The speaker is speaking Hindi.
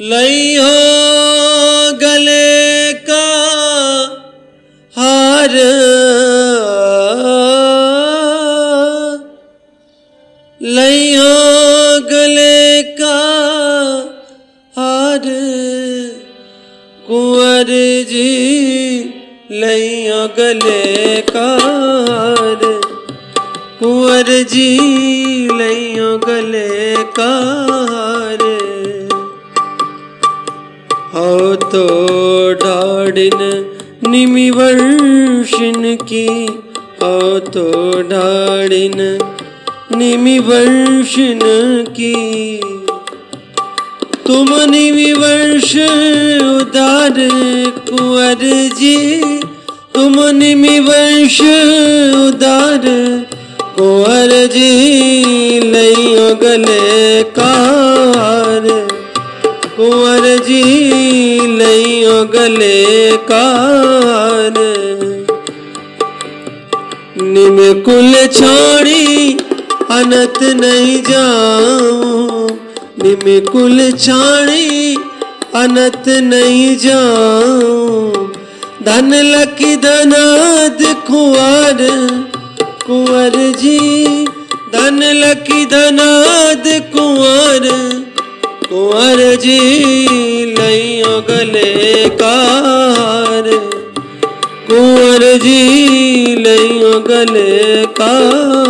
लइहो गले का हार। लइहो गले का हार। कुंवर जी लइयो गले का कुंवर जी लइयो गले का हार। हो तो ढाडिन निमि वर्षिन की तो ढाडिन निमि वर्षिन की। तुम निमि वर्ष उदार कुंवर जी, तुम निमि वर्ष उदार कुंवर जी, लइयो गले कार कुंवर जी लइयो गले कार। निम कुल छोड़ी अनत नहीं जाऊँ। निम कुल छाड़ी अनत नहीं जाऊँ। धन लकी धनाद कुंवर कुंवर जी। धन लकी धनाद कुंवर। कुंवर जी लइयो गले कार कुंवर जी लइयो गले कार।